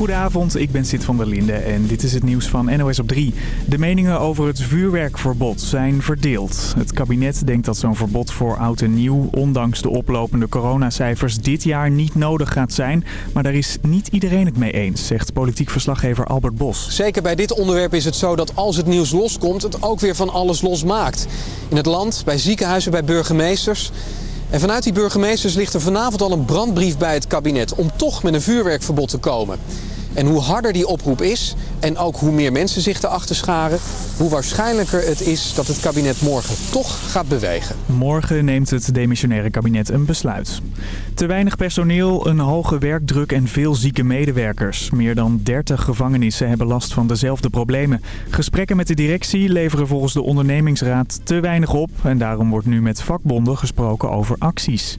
Goedenavond, ik ben Sid van der Linde en dit is het nieuws van NOS op 3. De meningen over het vuurwerkverbod zijn verdeeld. Het kabinet denkt dat zo'n verbod voor oud en nieuw, ondanks de oplopende coronacijfers, dit jaar niet nodig gaat zijn. Maar daar is niet iedereen het mee eens, zegt politiek verslaggever Albert Bos. Zeker bij dit onderwerp is het zo dat als het nieuws loskomt, het ook weer van alles losmaakt. In het land, bij ziekenhuizen, bij burgemeesters... En vanuit die burgemeesters ligt er vanavond al een brandbrief bij het kabinet om toch met een vuurwerkverbod te komen. En hoe harder die oproep is en ook hoe meer mensen zich erachter scharen... hoe waarschijnlijker het is dat het kabinet morgen toch gaat bewegen. Morgen neemt het demissionaire kabinet een besluit. Te weinig personeel, een hoge werkdruk en veel zieke medewerkers. Meer dan 30 gevangenissen hebben last van dezelfde problemen. Gesprekken met de directie leveren volgens de ondernemingsraad te weinig op... en daarom wordt nu met vakbonden gesproken over acties.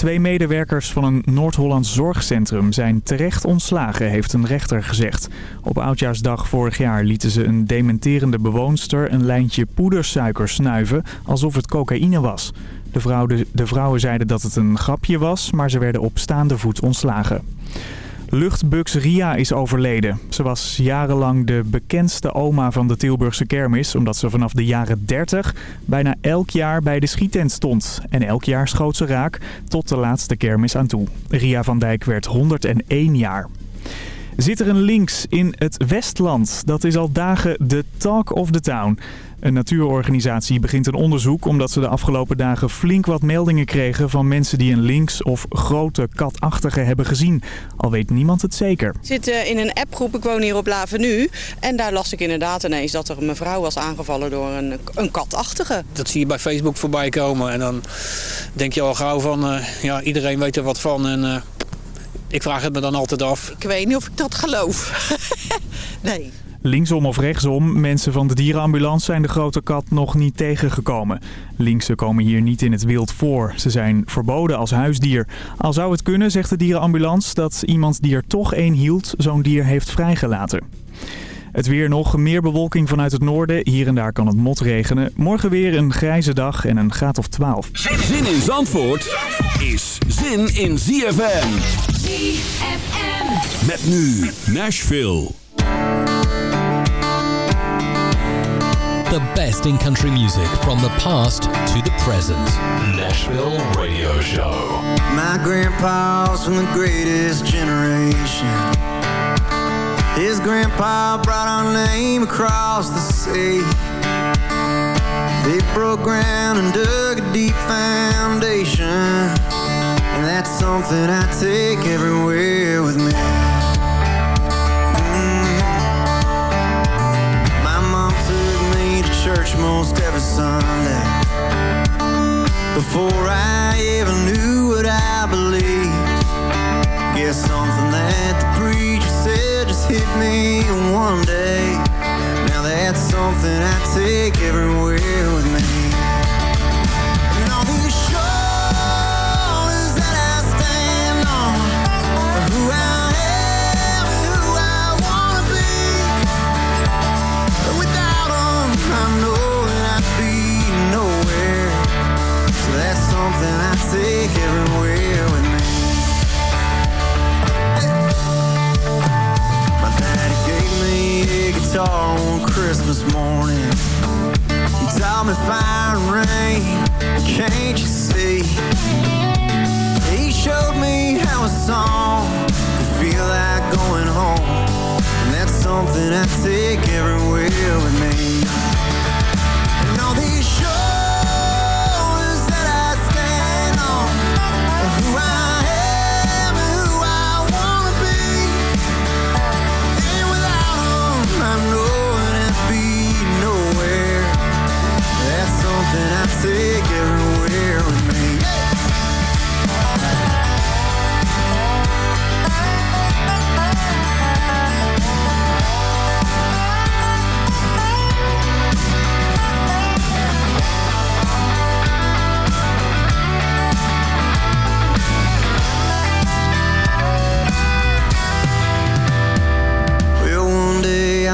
Twee medewerkers van een Noord-Hollands zorgcentrum zijn terecht ontslagen, heeft een rechter gezegd. Op Oudjaarsdag vorig jaar lieten ze een dementerende bewoonster een lijntje poedersuiker snuiven alsof het cocaïne was. De, de vrouwen zeiden dat het een grapje was, maar ze werden op staande voet ontslagen. Luchtbugs Ria is overleden. Ze was jarenlang de bekendste oma van de Tilburgse kermis... omdat ze vanaf de jaren 30 bijna elk jaar bij de schietent stond. En elk jaar schoot ze raak tot de laatste kermis aan toe. Ria van Dijk werd 101 jaar. Zit er een links in het Westland? Dat is al dagen de talk of the town. Een natuurorganisatie begint een onderzoek omdat ze de afgelopen dagen flink wat meldingen kregen van mensen die een links of grote katachtige hebben gezien. Al weet niemand het zeker. Ik zit in een appgroep, ik woon hier op Lavenu en daar las ik inderdaad ineens dat er een mevrouw was aangevallen door een, een katachtige. Dat zie je bij Facebook voorbij komen en dan denk je al gauw van uh, ja, iedereen weet er wat van en... Uh... Ik vraag het me dan altijd af. Ik weet niet of ik dat geloof. nee. Linksom of rechtsom, mensen van de dierenambulance zijn de grote kat nog niet tegengekomen. Linksen komen hier niet in het wild voor. Ze zijn verboden als huisdier. Al zou het kunnen, zegt de dierenambulance, dat iemand die er toch één hield zo'n dier heeft vrijgelaten. Het weer nog, meer bewolking vanuit het noorden. Hier en daar kan het mot regenen. Morgen weer een grijze dag en een graad of 12. Zin in Zandvoort is zin in ZFM. ZFM. Met nu Nashville. The best in country music from the past to the present. Nashville Radio Show. My grandpa's from the greatest generation. His grandpa brought our name across the sea. They broke ground and dug a deep foundation. And that's something I take everywhere with me. Mm. My mom took me to church most every Sunday Before I ever knew what I believed Guess something that the preacher said hit me one day. Now that's something I take everywhere with me a on Christmas morning. He taught me fire and rain Can't you see? He showed me how a song Could feel like going home. And that's something I take everywhere with me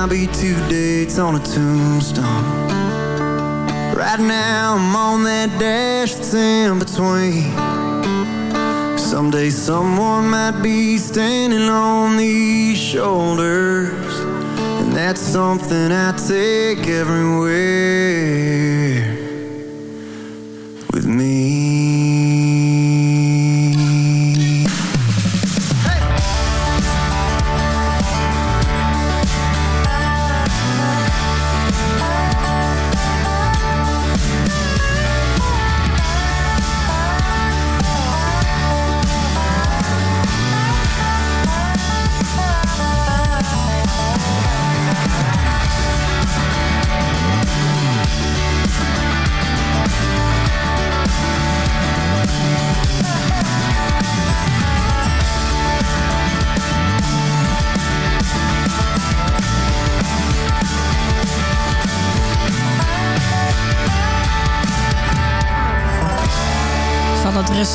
be two dates on a tombstone. Right now I'm on that dash that's in between. Someday someone might be standing on these shoulders And that's something I take everywhere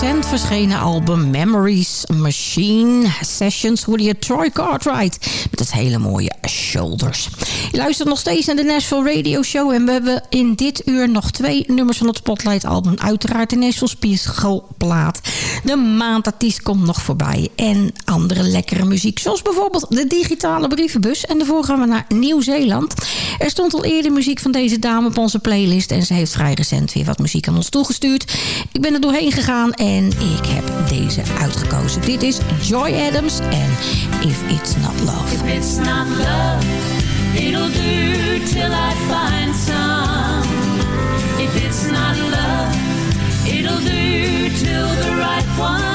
recent verschenen album Memories Machine Sessions hoorde je Troy Cartwright met het hele mooie Shoulders. Je luistert nog steeds naar de Nashville Radio Show en we hebben in dit uur nog twee nummers van het Spotlight album. Uiteraard de Nashville Spiegelplaat. De maandartiest komt nog voorbij en andere lekkere muziek zoals bijvoorbeeld de digitale brievenbus. En daarvoor gaan we naar Nieuw-Zeeland. Er stond al eerder muziek van deze dame op onze playlist en ze heeft vrij recent weer wat muziek aan ons toegestuurd. Ik ben er doorheen gegaan en ik heb deze uitgekozen. Dit is Joy Adams en If It's Not Love. If it's not love, it'll do till I find some. If it's not love, it'll do till the right one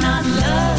not love,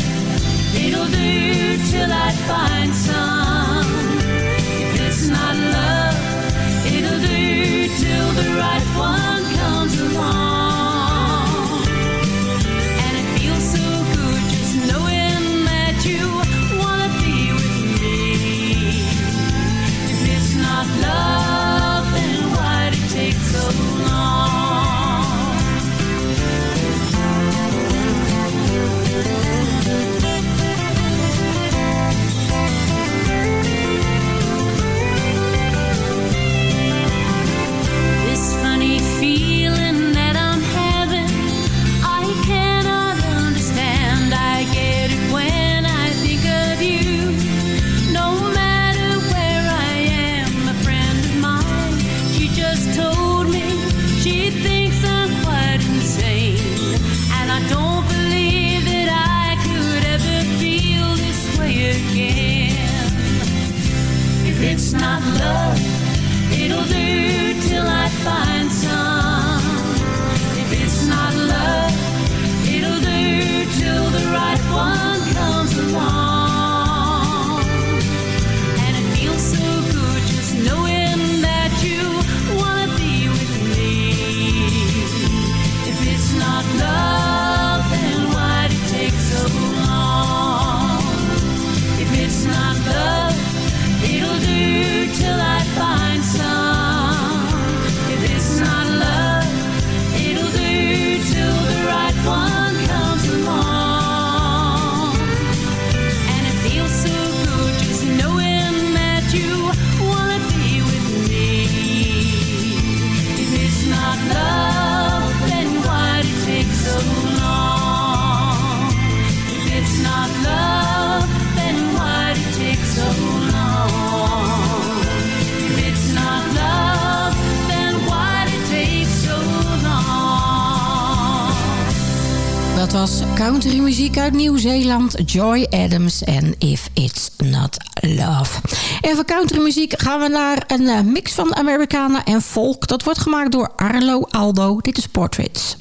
Dat was countrymuziek uit Nieuw-Zeeland, Joy Adams en If It's Not Love. En voor countrymuziek gaan we naar een eh, mix van Americana en folk. Dat wordt gemaakt door Arlo Aldo. Dit is Portraits.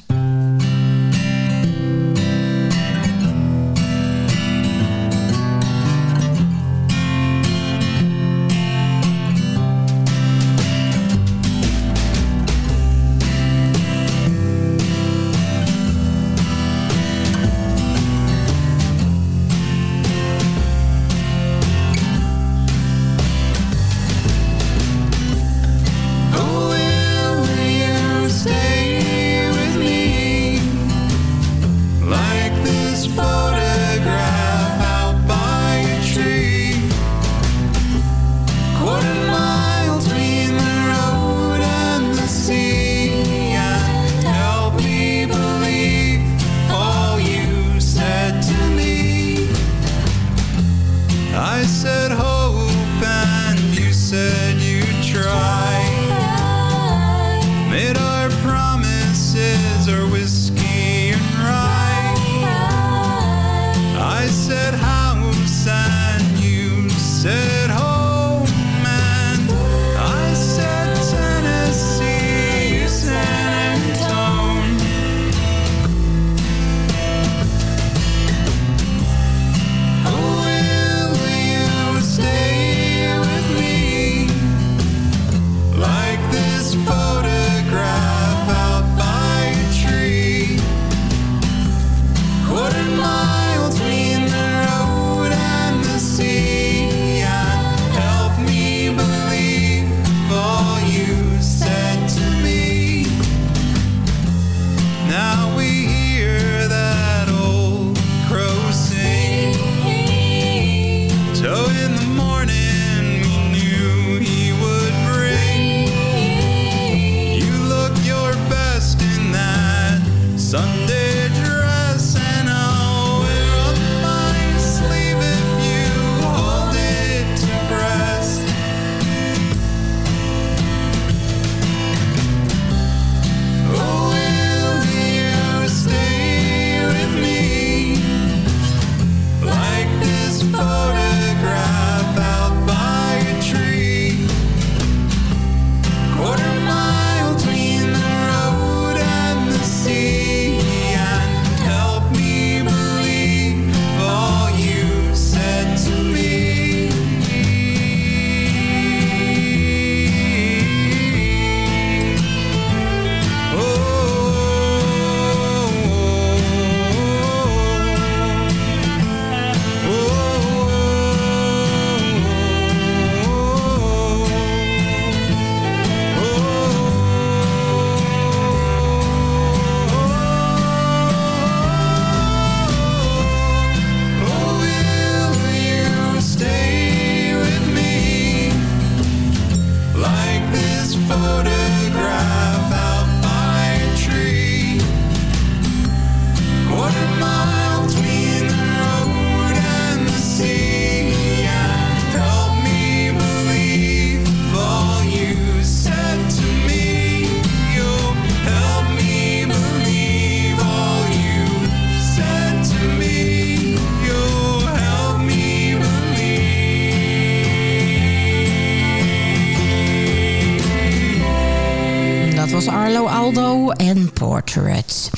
Portrait.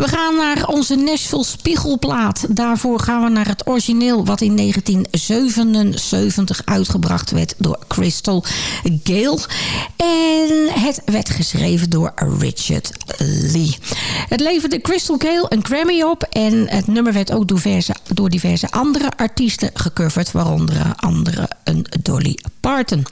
We gaan naar onze Nashville Spiegelplaat. Daarvoor gaan we naar het origineel wat in 1977 uitgebracht werd door Crystal Gale. En het werd geschreven door Richard Lee. Het leverde Crystal Gale een Grammy op en het nummer werd ook diverse, door diverse andere artiesten gecoverd, waaronder andere een Dolly Parton.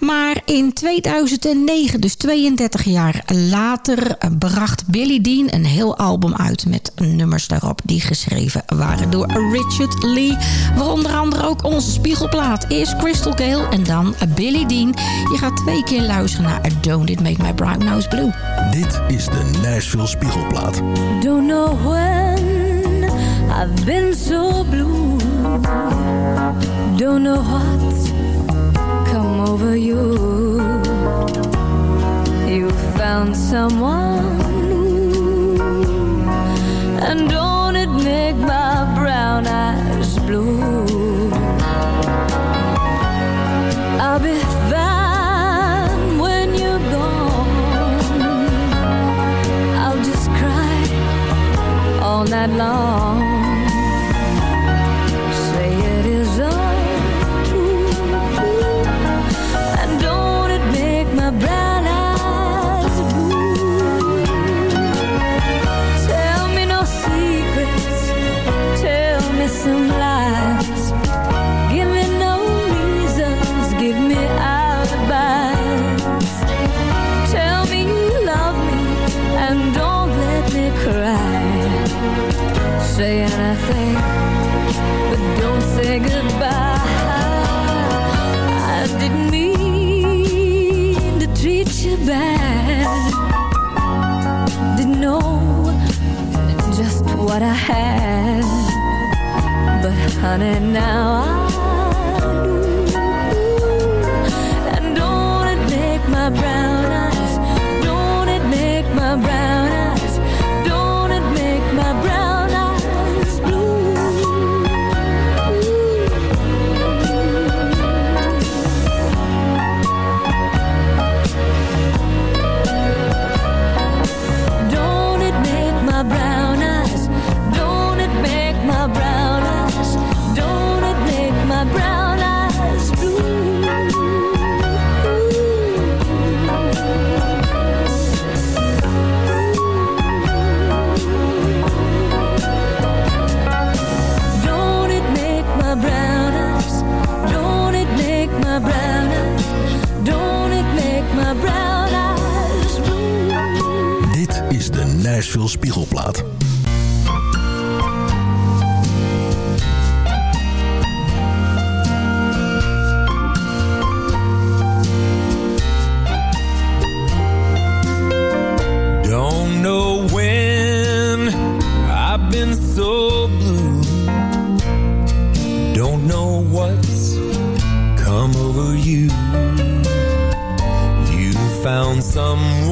Maar in 2009, dus 32 jaar later, bracht Billy Dean een heel album uit met nummers daarop die geschreven waren door Richard Lee. Waaronder andere ook onze spiegelplaat. Eerst Crystal Gale en dan Billy Dean. Je gaat twee keer luisteren naar Don't It Make My Brown Nose Blue. Dit is de Nashville Spiegelplaat. Don't know when I've been so blue. Don't know what's come over you. You found someone. And don't it make my brown eyes blue? I'll be fine when you're gone. I'll just cry all night long. Found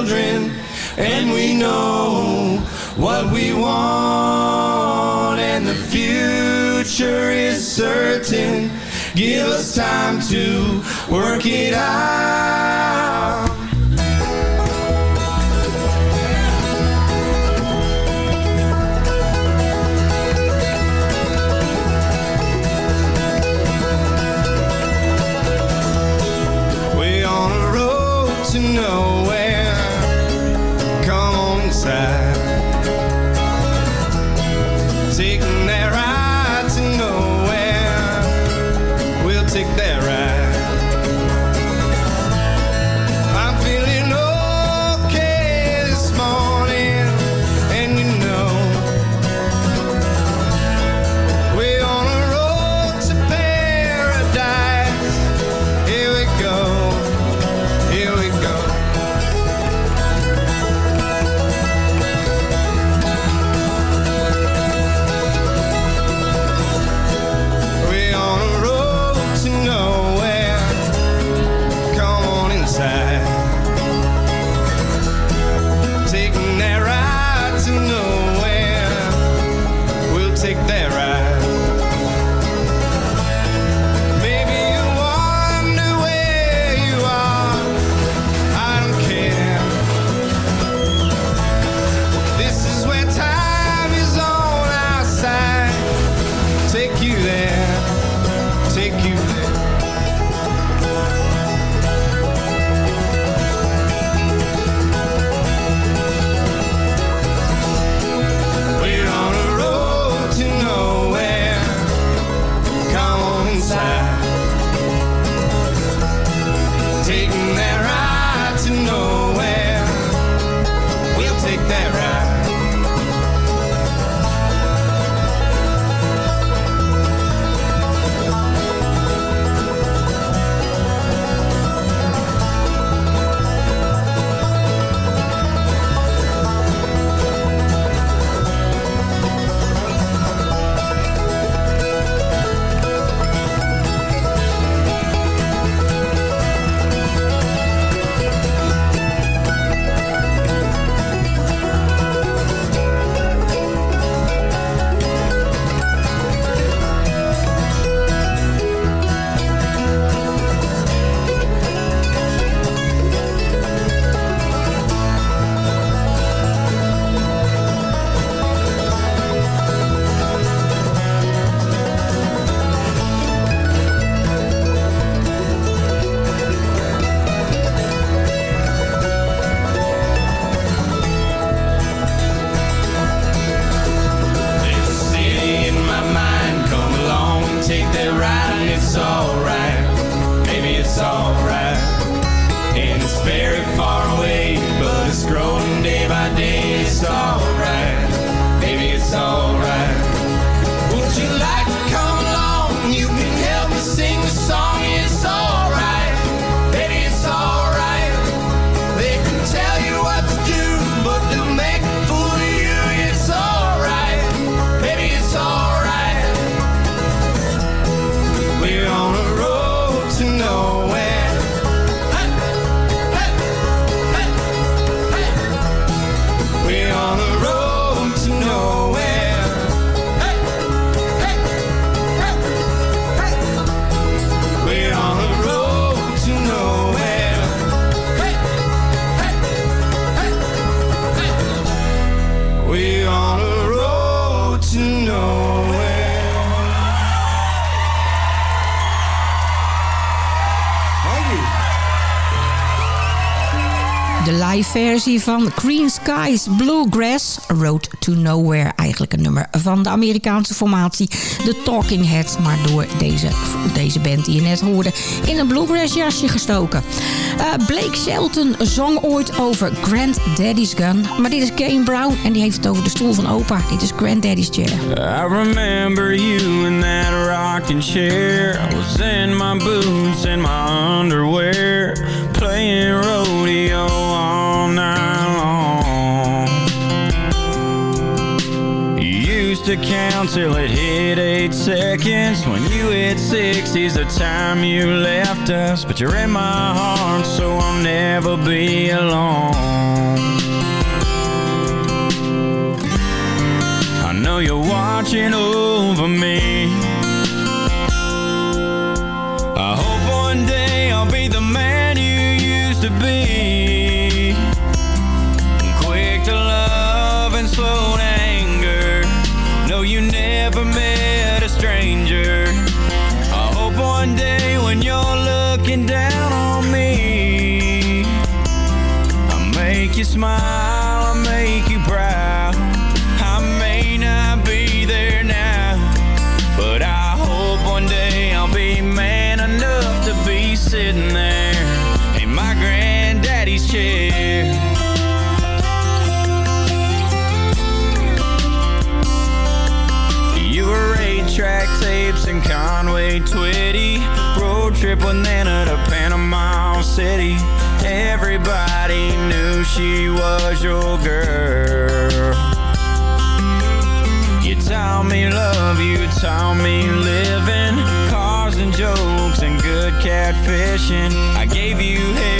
children, and we know what we want, and the future is certain. Give us time to work it out. Versie van Green Skies Bluegrass, Road to Nowhere. Eigenlijk een nummer van de Amerikaanse formatie The Talking Heads. Maar door deze, deze band die je net hoorde in een bluegrass jasje gestoken. Uh, Blake Shelton zong ooit over Granddaddy's Gun. Maar dit is Kane Brown en die heeft het over de stoel van opa. Dit is Granddaddy's Chair. I remember you in that rocking chair. I was in my boots and my underwear. Playing rodeo to count till it hit eight seconds. When you hit six is the time you left us. But you're in my heart, so I'll never be alone. I know you're watching over me. I hope one day when you're looking down on me, I make you smile, Nana to Panama City. Everybody knew she was your girl. You taught me love, you taught me living. Cars and jokes and good catfishing. I gave you hell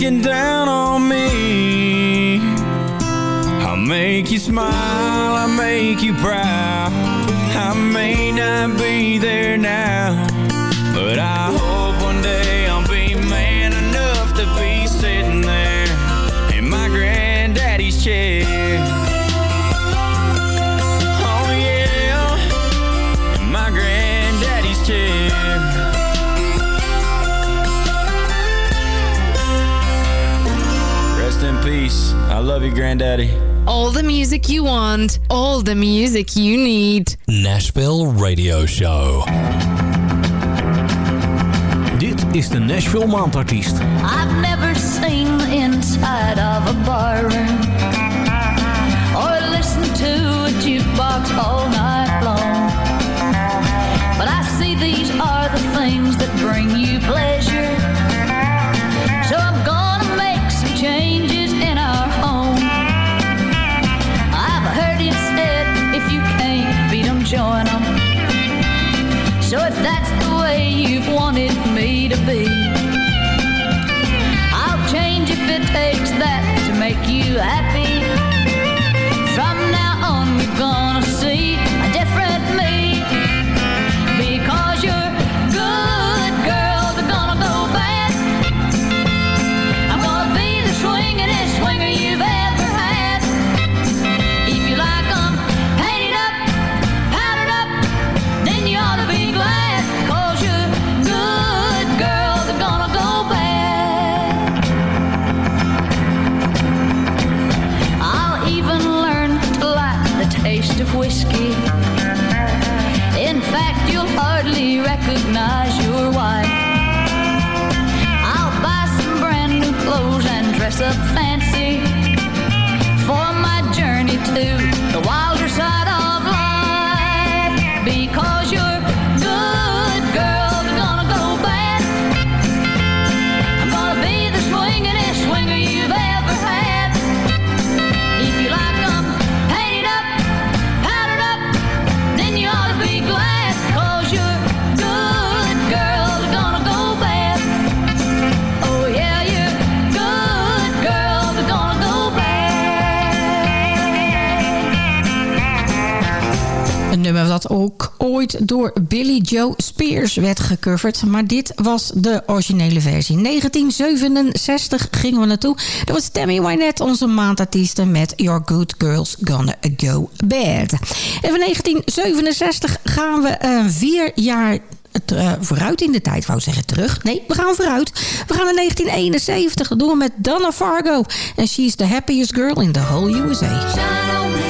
looking down on me, I'll make you smile, I'll make you proud. I may not be there now, love you, granddaddy. All the music you want, all the music you need. Nashville Radio Show. Dit is de Nashville Maandartiest. I've never seen the inside of a bar room or listened to a jukebox all night long. But I see these taste of whiskey. In fact, you'll hardly recognize your wife. I'll buy some brand new clothes and dress up fancy for my journey to the wilder ook ooit door Billy Joe Spears werd gecoverd. Maar dit was de originele versie. 1967 gingen we naartoe. Dat was Tammy Wynette, onze maandartieste met Your Good Girls Gonna Go Bad. En van 1967 gaan we eh, vier jaar uh, vooruit in de tijd, wou zeggen terug. Nee, we gaan vooruit. We gaan naar 1971. Dat doen we met Donna Fargo. En she's the happiest girl in the whole USA.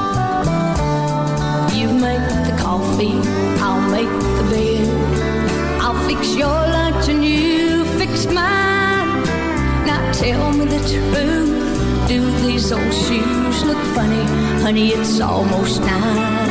Coffee, I'll make the bed. I'll fix your lunch and you fix mine. Now tell me the truth. Do these old shoes look funny? Honey, it's almost nine.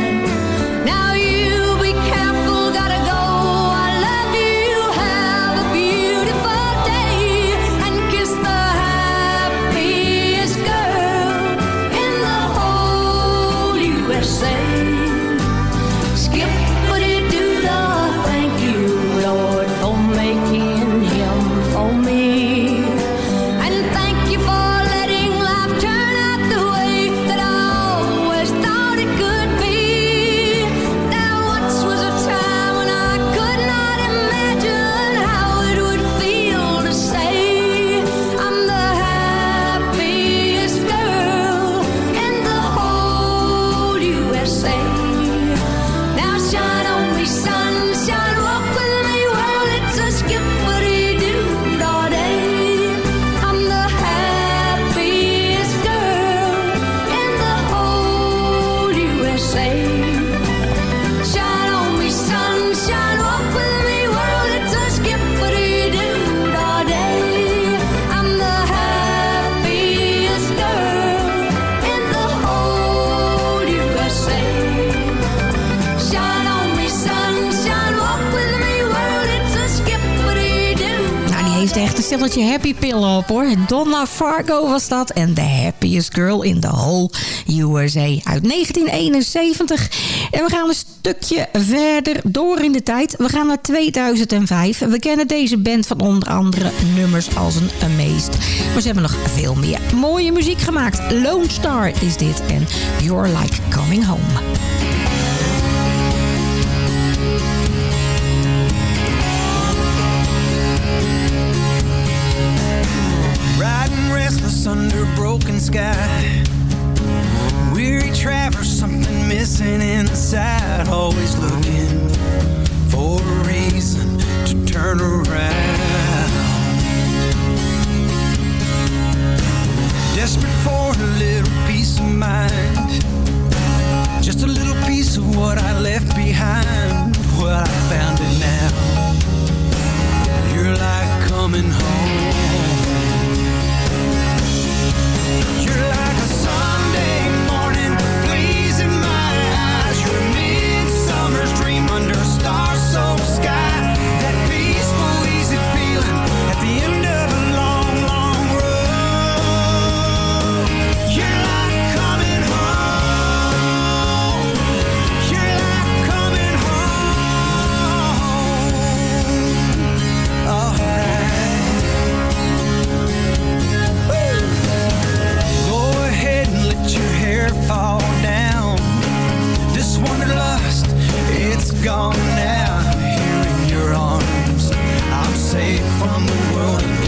Stelletje happy pillen op hoor. Donna Fargo was dat. En The Happiest Girl in the Whole USA uit 1971. En we gaan een stukje verder door in de tijd. We gaan naar 2005. We kennen deze band van onder andere nummers als een Amazed. Maar ze hebben nog veel meer mooie muziek gemaakt. Lone Star is dit en You're Like Coming Home. Under broken sky. Weary traveler, something missing inside. Always looking for a reason to turn around. Desperate for a little peace of mind. Just a little piece of what I left behind. Well, I found it now. You're like coming home. Like a Sunday gone now, here in your arms, I'm safe from the world.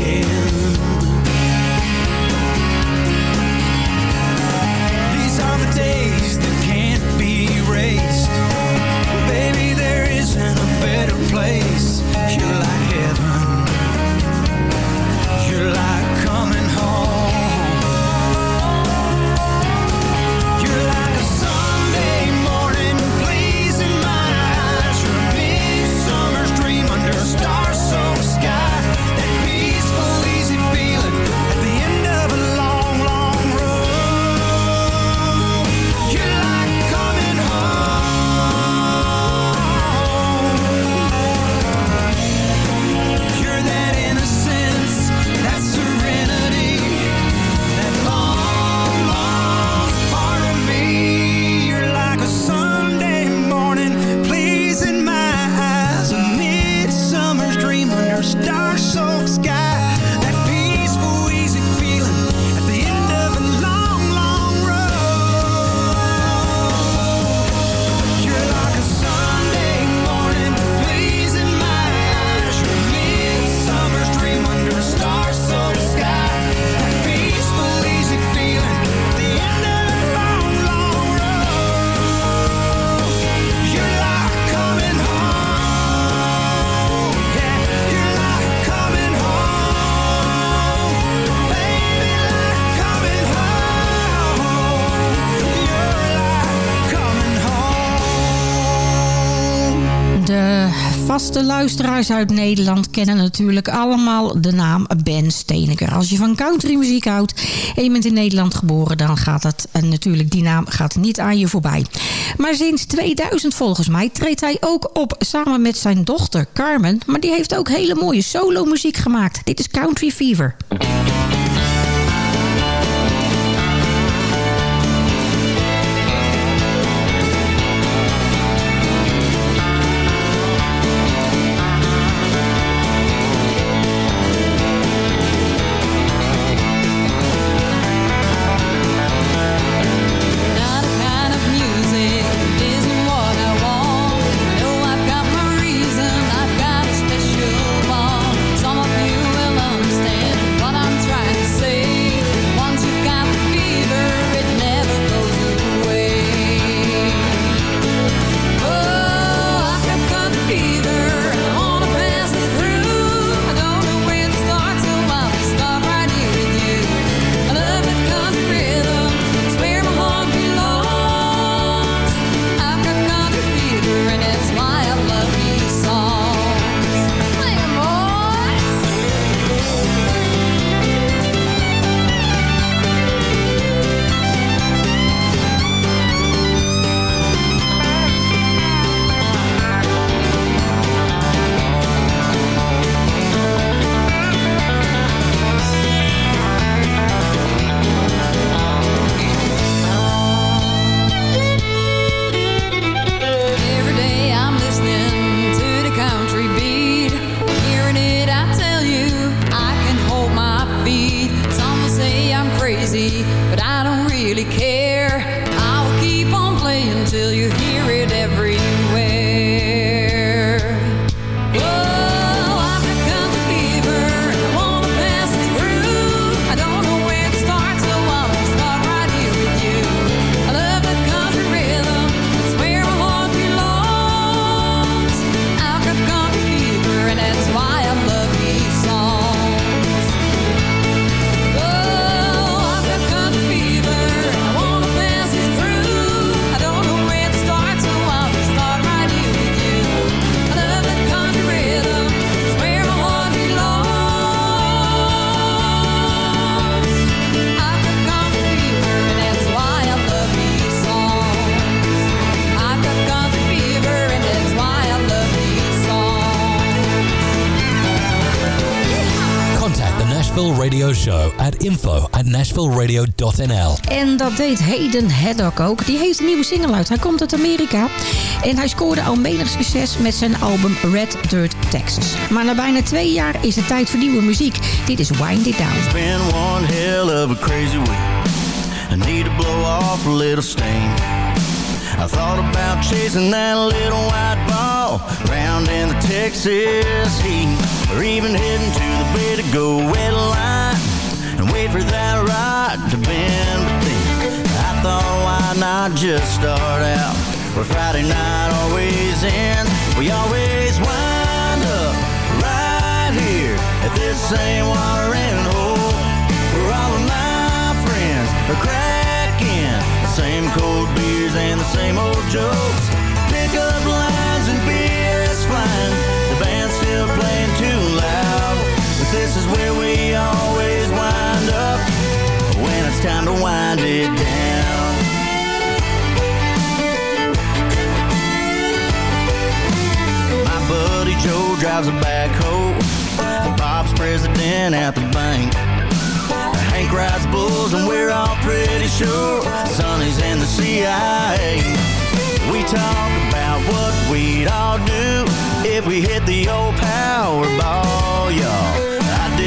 luisteraars uit Nederland kennen natuurlijk allemaal de naam Ben Steneker. Als je van countrymuziek houdt en je bent in Nederland geboren... dan gaat dat eh, natuurlijk, die naam gaat niet aan je voorbij. Maar sinds 2000 volgens mij treedt hij ook op samen met zijn dochter Carmen. Maar die heeft ook hele mooie solo muziek gemaakt. Dit is Country Fever. info at nashvilleradio.nl. En dat deed Hayden Haddock ook. Die heeft een nieuwe single uit. Hij komt uit Amerika. En hij scoorde al menig succes met zijn album Red Dirt Texas. Maar na bijna twee jaar is het tijd voor nieuwe muziek. Dit is Wind It Down. It's been one hell of a crazy week. I need to blow off a little steam. I thought about chasing that little white ball round in the Texas heat. Or even heading to the bay to go wet line. Wait for that ride to bend. But then I thought, why not just start out where Friday night always ends? We always wind up right here at this same watering hole where all of my friends are cracking the same cold beers and the same old jokes. Pick up lines and beer is flying. The band's still playing too loud. But this is where we always wind time to wind it down. My buddy Joe drives a backhoe. Bob's president at the bank. Hank rides bulls and we're all pretty sure Sonny's in the CIA. We talk about what we'd all do if we hit the old Powerball, y'all.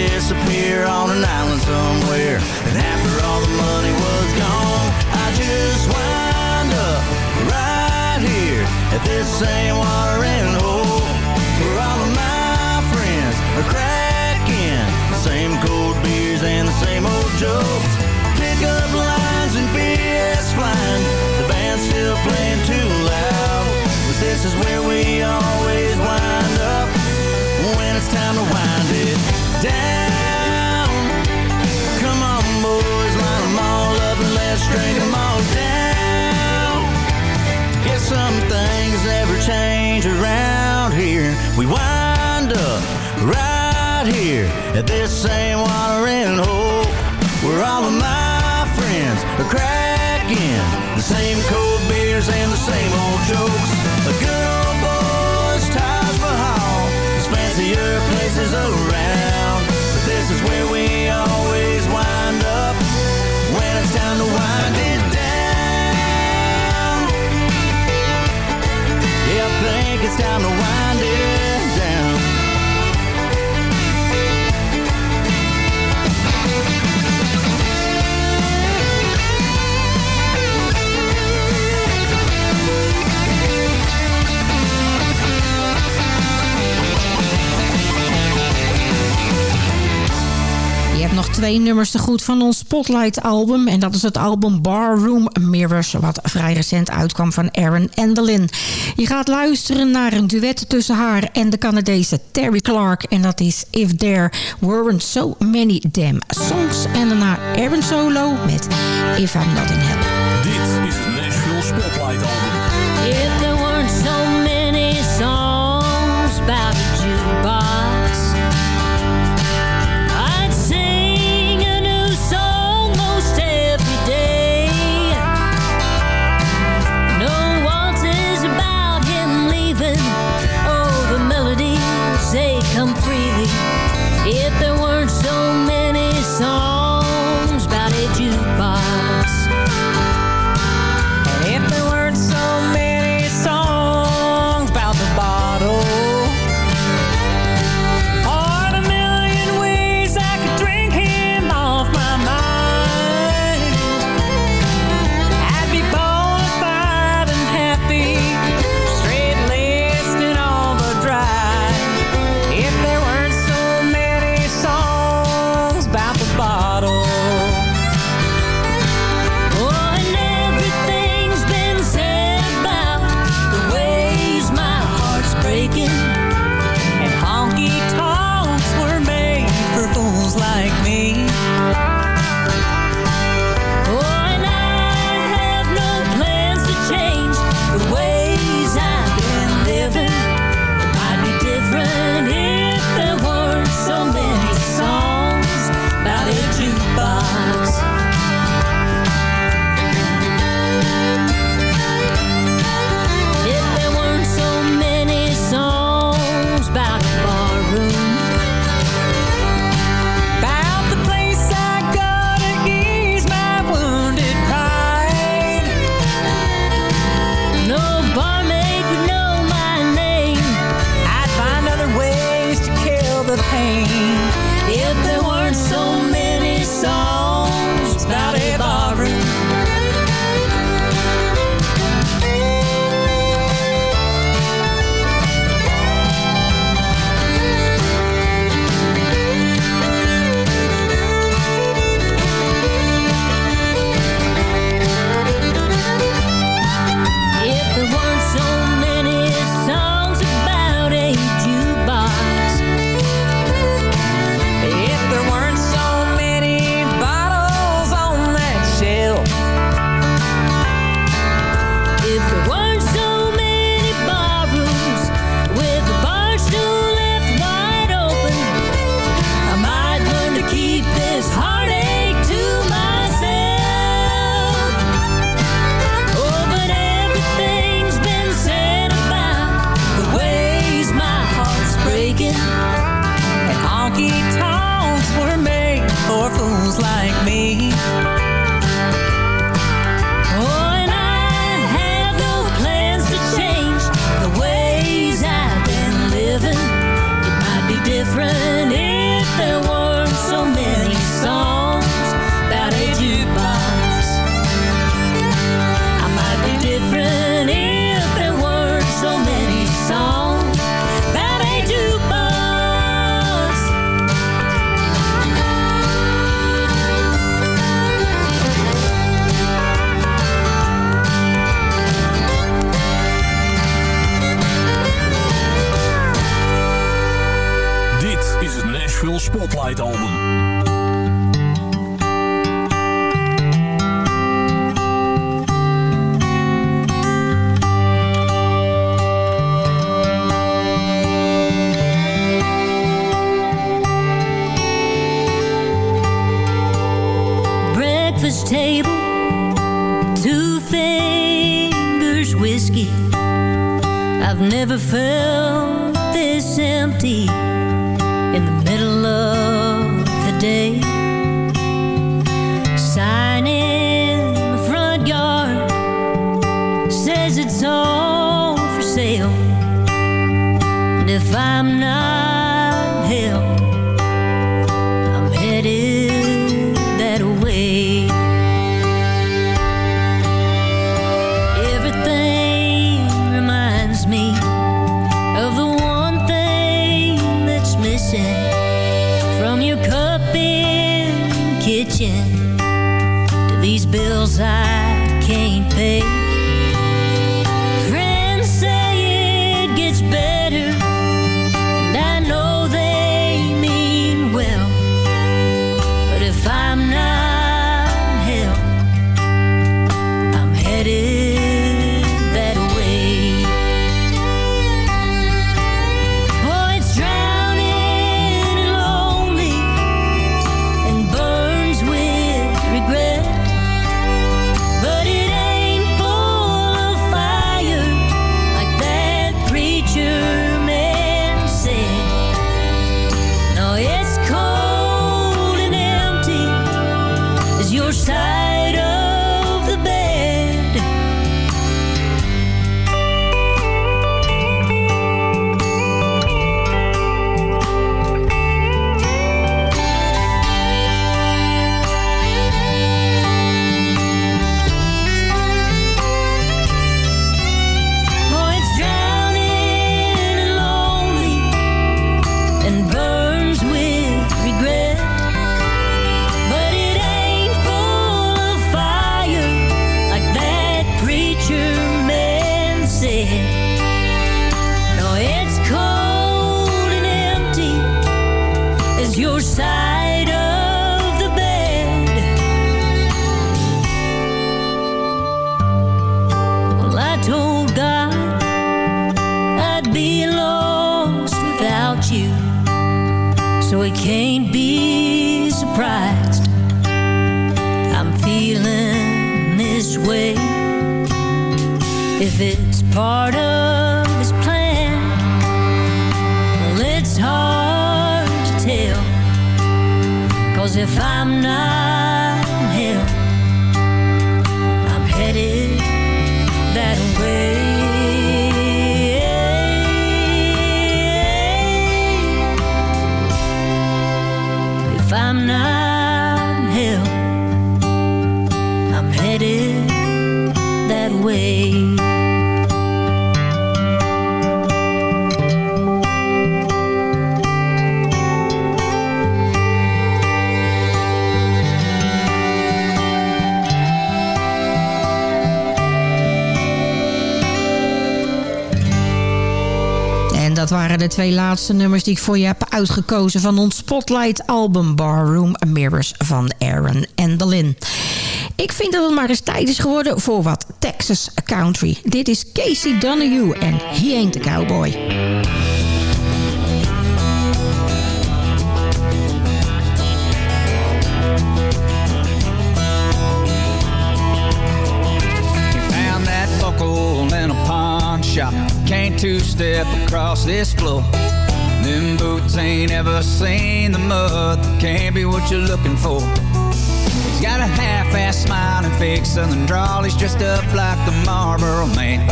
Disappear on an island somewhere, and after all the money was gone, I just wind up right here at this same watering hole where all of my friends are cracking same cold beers and the same old jokes. Pick up lines and beers flying. The band's still playing too loud. But this is where we always wind up when it's time to wind it down. Come on, boys, line them all up and let's drink them all down. Guess some things never change around here. We wind up right here at this same watering hole where all of my friends are cracking the same cold beers and the same old jokes. A good Fancier places around, but this is where we always wind up when it's time to wind it down. Yeah, I think it's time to wind it nog twee nummers te goed van ons Spotlight-album. En dat is het album Barroom Mirrors, wat vrij recent uitkwam van Aaron Endelin. Je gaat luisteren naar een duet tussen haar en de Canadese Terry Clark. En dat is If There Weren't So Many Damn Songs. En daarna Aaron Solo met If I'm Not In Hell. Dit is het Nashville Spotlight de twee laatste nummers die ik voor je heb uitgekozen... van ons Spotlight album Barroom Mirrors van Aaron Endelin. Ik vind dat het maar eens tijd is geworden voor wat Texas Country. Dit is Casey Donahue en He Ain't a Cowboy. Shop. Can't two-step across this floor. Them boots ain't ever seen the mud. Can't be what you're looking for. He's got a half-ass smile and fake southern drawl. He's dressed up like the Marlboro man.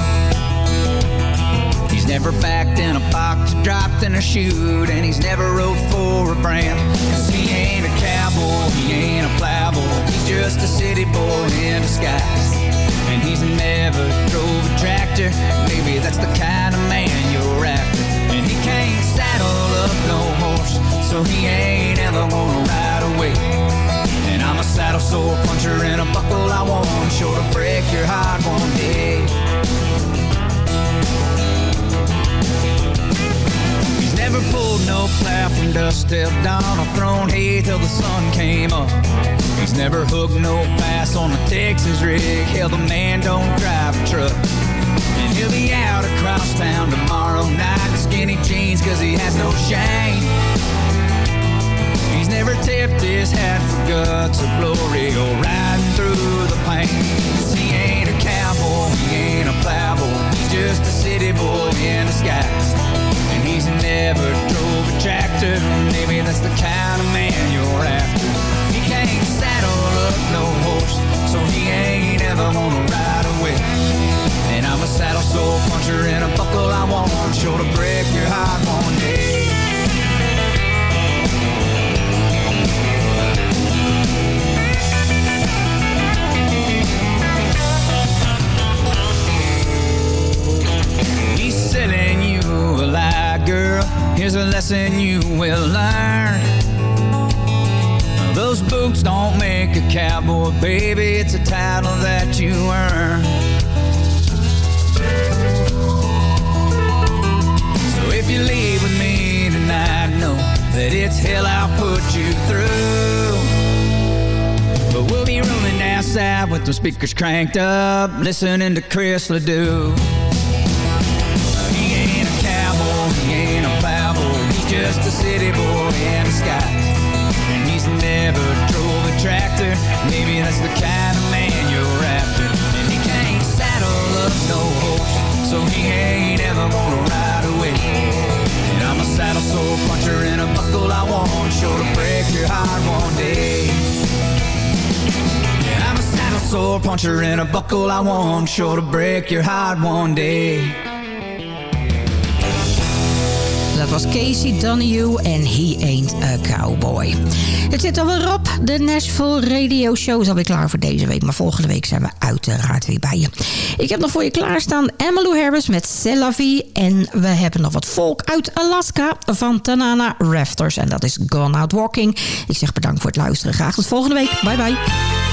He's never backed in a box, dropped in a chute, and he's never rode for a brand. Cause he ain't a cowboy, he ain't a plowboy, he's just a city boy in disguise. And he's never drove a tractor, maybe that's the kind of man you're after. And he can't saddle up no horse, so he ain't ever gonna ride away. And I'm a saddle sore puncher and a buckle I want, sure to break your heart one day. He's never pulled no plow from dusk till dawn or thrown hay till the sun came up. He's never hooked no pass on a Texas rig. Hell, the man don't drive a truck. And he'll be out across town tomorrow night in skinny jeans cause he has no shame. He's never tipped his hat for guts or glory or riding through the pain. 'Cause he ain't a cowboy, he ain't a plowboy. He's just a city boy in disguise. And he's never drove a tractor. Maybe that's the kind of man you're after. He can't saddle up no horse, so he ain't ever gonna ride away. And I'm a saddle sore puncher and a buckle I want, sure to break your heart one day. He's selling you a lie, girl. Here's a lesson you will learn. Boots don't make a cowboy, baby. It's a title that you earn. So if you leave with me tonight, know that it's hell I'll put you through. But we'll be rooming outside with the speakers cranked up, listening to Chris LeDoux. He ain't a cowboy, he ain't a plowboy, he's just a city boy in disguise. And maybe that's the kind of man you're after. And he can't saddle up no horse, so he ain't ever gonna ride away. And I'm a saddle sore puncher and a buckle I want, sure to break your heart one day. I'm a saddle sore puncher and a buckle I want, sure to break your heart one day. Dat was Casey Donahue en He Ain't a Cowboy. Het zit alweer op. De Nashville Radio Show is alweer klaar voor deze week. Maar volgende week zijn we uiteraard weer bij je. Ik heb nog voor je klaarstaan Emmylou Harris met Cellavi. En we hebben nog wat volk uit Alaska van Tanana Rafters. En dat is Gone Out Walking. Ik zeg bedankt voor het luisteren. Graag tot volgende week. Bye bye.